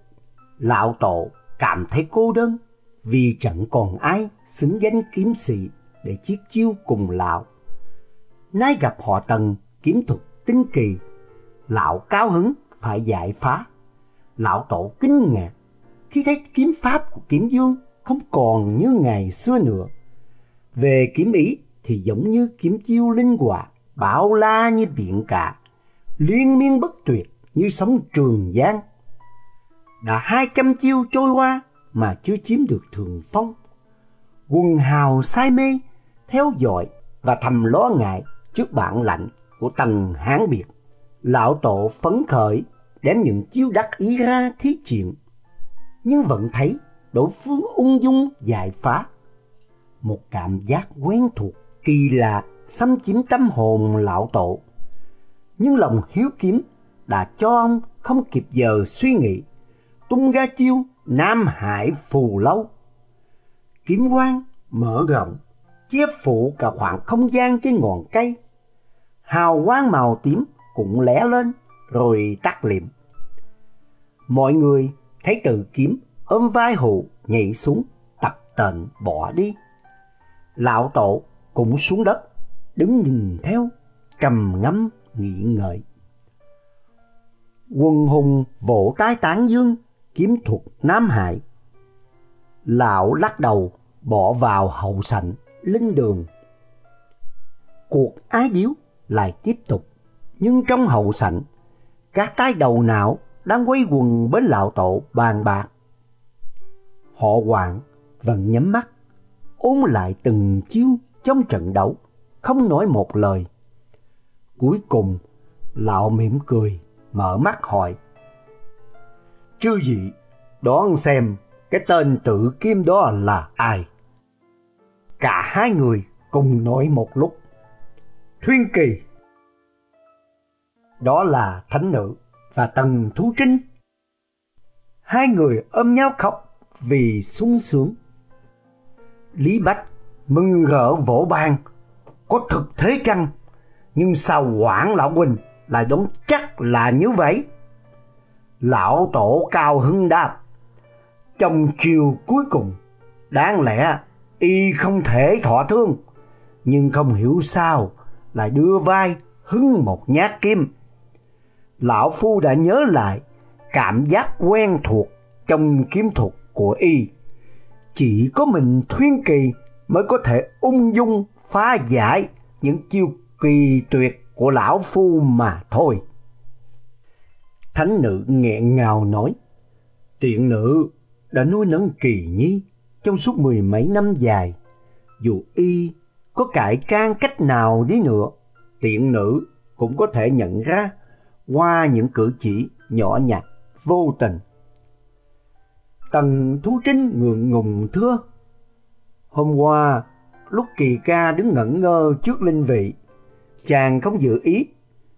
lão tổ cảm thấy cô đơn vì chẳng còn ai xứng danh kiếm sĩ để chiết chiêu cùng lão. Nay gặp họ Tần kiếm thuật tinh kỳ, lão cao hứng phải giải phá. Lão tổ kinh ngạc khi thấy kiếm pháp của kiếm dương không còn như ngày xưa nữa. Về kiếm ý thì giống như kiếm chiêu linh hoạt, bão la như biển cả, liên miên bất tuyệt như sóng trường giang. Đã hai trăm chiêu trôi qua mà chưa chiếm được thường phong. Quần hào say mê, theo dõi và thầm lo ngại trước bản lạnh của tầng hán biệt. Lão tổ phấn khởi đem những chiêu đắc ý ra thí chuyện, nhưng vẫn thấy đối phương ung dung giải phá. Một cảm giác quen thuộc kỳ lạ xâm chiếm tâm hồn lão tổ. Nhưng lòng hiếu kiếm đã cho ông không kịp giờ suy nghĩ, tung ra chiêu Nam Hải phù lâu. Kiếm quang mở rộng, che phủ cả khoảng không gian trên ngọn cây. Hào quang màu tím cũng lẻ lên rồi tắt liệm. Mọi người thấy từ kiếm ôm vai hụ nhảy xuống tập tệnh bỏ đi. Lão tổ cũng xuống đất đứng nhìn theo trầm ngâm nghĩ ngợi. Quân hùng vỗ trái tán dương kiếm thuật Nam Hải. Lão lắc đầu bỏ vào hậu sảnh linh đường. Cuộc ái điếu lại tiếp tục, nhưng trong hậu sảnh, các cái đầu não đang quay quần bên lão tổ bàn bạc. Họ hoàng vẫn nhắm mắt, ôn lại từng chiêu trong trận đấu, không nói một lời. Cuối cùng, lão mỉm cười, mở mắt hỏi. Chư vị, đoán xem cái tên tự kim đó là ai? Cả hai người cùng nói một lúc. Thuyên Kỳ. Đó là Thánh Nữ và Tần Thú Trinh. Hai người ôm nhau khóc vì sung sướng. Lý Bách mừng rỡ vỗ bàn. Có thực thế chăng? Nhưng sao quản lão huynh lại đúng chắc là như vậy? Lão tổ cao hưng đáp. Trong chiều cuối cùng, đáng lẽ y không thể thọ thương, nhưng không hiểu sao lại đưa vai hưng một nhát kim. Lão Phu đã nhớ lại cảm giác quen thuộc trong kiếm thuật của y. Chỉ có mình Thuyên Kỳ mới có thể ung dung phá giải những chiêu kỳ tuyệt của lão phu mà thôi. Thánh nữ nghẹn ngào nói, tiện nữ đã nuôi nấng kỳ nhi trong suốt mười mấy năm dài. Dù y có cải trang cách nào đi nữa, tiện nữ cũng có thể nhận ra qua những cử chỉ nhỏ nhặt, vô tình. Tần Thú Trinh ngượng ngùng thưa. Hôm qua, lúc kỳ ca đứng ngẩn ngơ trước linh vị, chàng không dự ý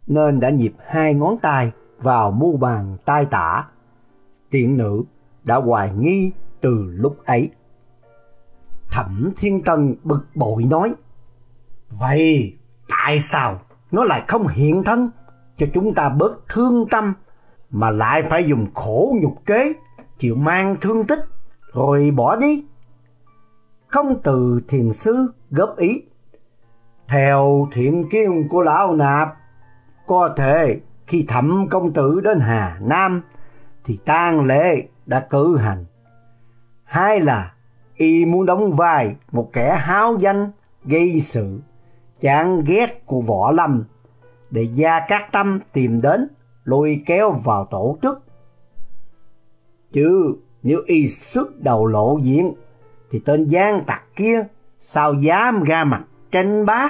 nên đã nhịp hai ngón tay vào mu bàn tay tả. Tiện nữ đã hoài nghi từ lúc ấy. Thẩm Thiên Tân bực bội nói, Vậy tại sao nó lại không hiện thân cho chúng ta bớt thương tâm mà lại phải dùng khổ nhục kế chịu mang thương tích rồi bỏ đi? Không từ thiền sư góp ý. Theo thiện kiến của lão nạp, có thể khi thẩm công tử đến Hà Nam thì tang lễ đã cử hành. Hai là y muốn đóng vai một kẻ háo danh gây sự chán ghét của võ lâm để Gia các Tâm tìm đến lôi kéo vào tổ chức. Chứ nếu y xuất đầu lộ diện thì tên gian tặc kia sao dám ra mặt tranh bá.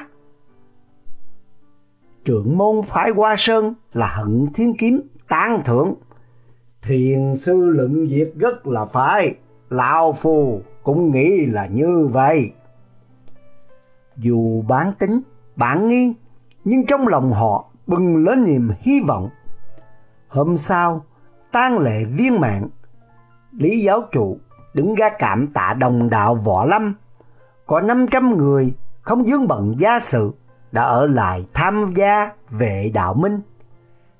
Trưởng môn phái Hoa Sơn là hận thiên kiếm tán thưởng. Thiền sư luận việc rất là phải, lão phù cũng nghĩ là như vậy. Dù bán tính, bản nghi, nhưng trong lòng họ bừng lên niềm hy vọng. Hôm sau, tang lệ viên mạng, Lý giáo chủ đứng ra cảm tạ đồng đạo võ lâm. Có 500 người không dướng bận gia sự đã ở lại tham gia vệ đạo minh.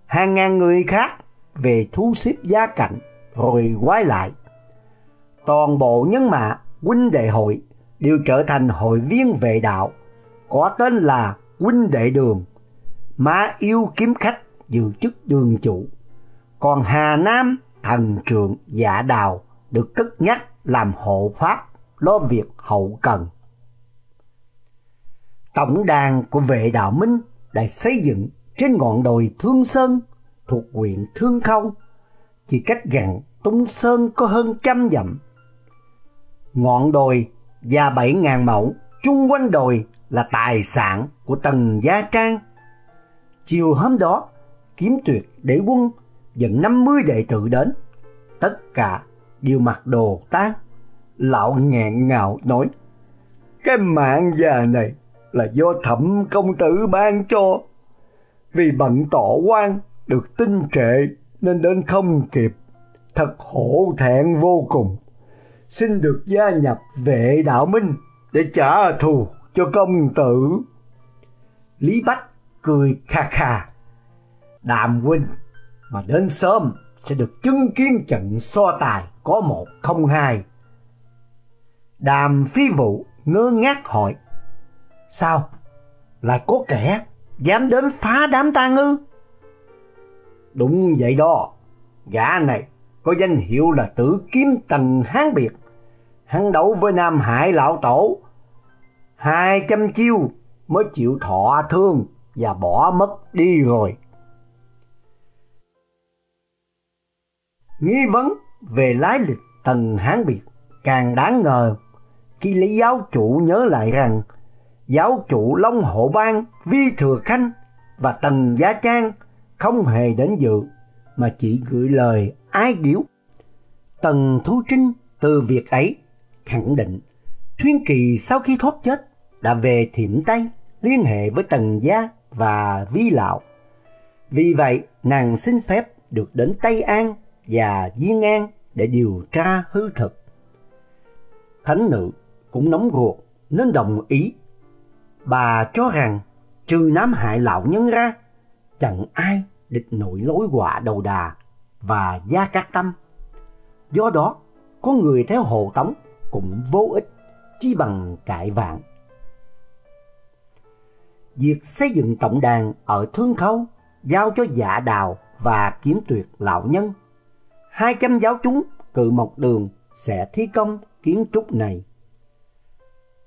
Hàng ngàn người khác về thu xếp gia cảnh rồi quay lại. Toàn bộ nhân mã, huynh đệ hội đều trở thành hội viên vệ đạo, có tên là huynh đệ đường má yêu kiếm khách giữ chức đường chủ còn hà nam, thần trượng giả đào được cất nhắc làm hộ pháp lo việc hậu cần tổng đàn của vệ đạo minh đã xây dựng trên ngọn đồi thương sơn thuộc huyện thương khâu chỉ cách gần tung sơn có hơn trăm dặm ngọn đồi và bảy ngàn mẫu chung quanh đồi là tài sản của Tần Gia Trang. Chiều hôm đó, kiếm tuyệt để quân dẫn 50 đệ tử đến. Tất cả đều mặc đồ tang. Lão nghẹn ngào nói, cái mạng già này là do thẩm công tử ban cho. Vì bận tỏ quan, được tinh trệ, nên đến không kịp. Thật hổ thẹn vô cùng. Xin được gia nhập vệ đạo minh để trả thù cho công tử. Lý Bách cười kha kha. Đàm huynh, mà đến sớm sẽ được chứng kiến trận so tài có một không hai. Đàm phi vụ ngơ ngác hỏi. Sao? Lại có kẻ dám đến phá đám tang ư? Đúng vậy đó. Gã này có danh hiệu là tử kiếm tần hán biệt. Hắn đấu với Nam Hải lão tổ hai trăm chiêu mới chịu thọ thương và bỏ mất đi rồi. Nghi vấn về lái lịch Tần Hán Biệt càng đáng ngờ khi lý giáo chủ nhớ lại rằng giáo chủ Long Hộ Bang, Vi Thừa Khanh và Tần Giá Trang không hề đến dự mà chỉ gửi lời ái điếu. Tần Thu Trinh từ việc ấy khẳng định Thuyên Kỳ sau khi thoát chết đã về thiểm Tây liên hệ với Tần Gia và Vi Lão. Vì vậy, nàng xin phép được đến Tây An và Diên An để điều tra hư thực. Thánh nữ cũng nóng ruột nên đồng ý. Bà cho rằng trừ nám hại lão nhân ra, chẳng ai địch nổi lối quả đầu đà và gia cát tâm. Do đó, có người theo hộ tống cũng vô ích, chi bằng cại vạn việc xây dựng tổng đàn ở Thương Khâu giao cho dạ đào và kiếm tuyệt lão nhân. Hai trăm giáo chúng cự mộc đường sẽ thi công kiến trúc này.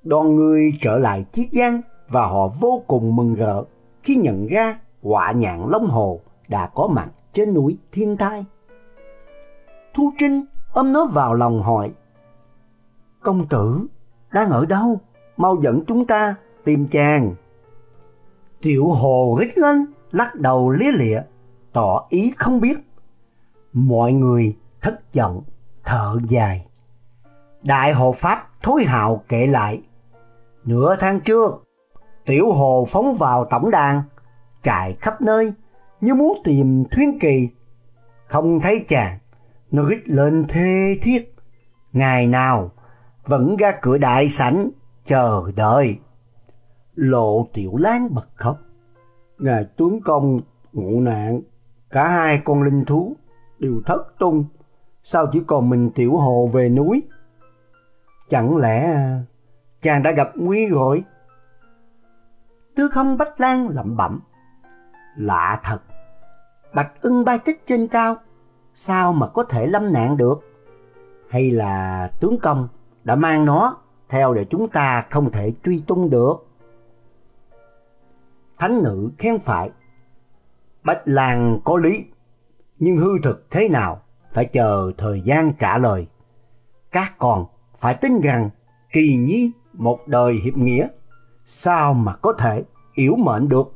Đoàn người trở lại Chiết Giang và họ vô cùng mừng rỡ khi nhận ra quả nhạn Long Hồ đã có mặt trên núi Thiên Thai. Thu Trinh ôm nó vào lòng hỏi Công tử đang ở đâu? Mau dẫn chúng ta tìm chàng. Tiểu hồ rít lên, lắc đầu lia lịa, tỏ ý không biết. Mọi người thất vọng, thở dài. Đại hộ Pháp thối hào kể lại. Nửa tháng trước, tiểu hồ phóng vào tổng đàn, chạy khắp nơi như muốn tìm Thuyên Kỳ. Không thấy chàng, nó rít lên thê thiết. Ngày nào vẫn ra cửa đại sảnh chờ đợi. Lộ Tiểu Lan bật khóc. Ngài tướng công ngụ nạn, cả hai con linh thú đều thất tung. Sao chỉ còn mình Tiểu Hồ về núi? Chẳng lẽ chàng đã gặp nguy rồi? Tư không Bách Lan lẩm bẩm. Lạ thật, Bạch ưng bay tích trên cao, sao mà có thể lâm nạn được? Hay là tướng công đã mang nó theo để chúng ta không thể truy tung được? thánh nữ khen phải. Bạch Lan có lý, nhưng hư thực thế nào phải chờ thời gian trả lời. Các con phải tin rằng kỳ nhi một đời hiệp nghĩa, sao mà có thể yếu mệnh được.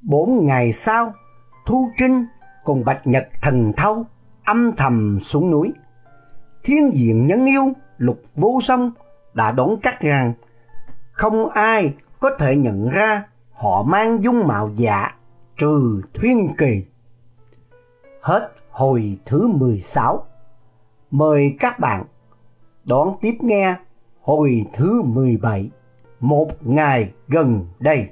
Bốn ngày sau, Thu Trinh cùng Bạch Nhật Thần Thâu âm thầm xuống núi. Thiên diện nhân yêu lục vô song đã đón chắc rằng không ai có thể nhận ra họ mang dung mạo giả trừ Thuyên Kỳ. Hết hồi thứ 16. Mời các bạn đón tiếp nghe hồi thứ 17, một ngày gần đây.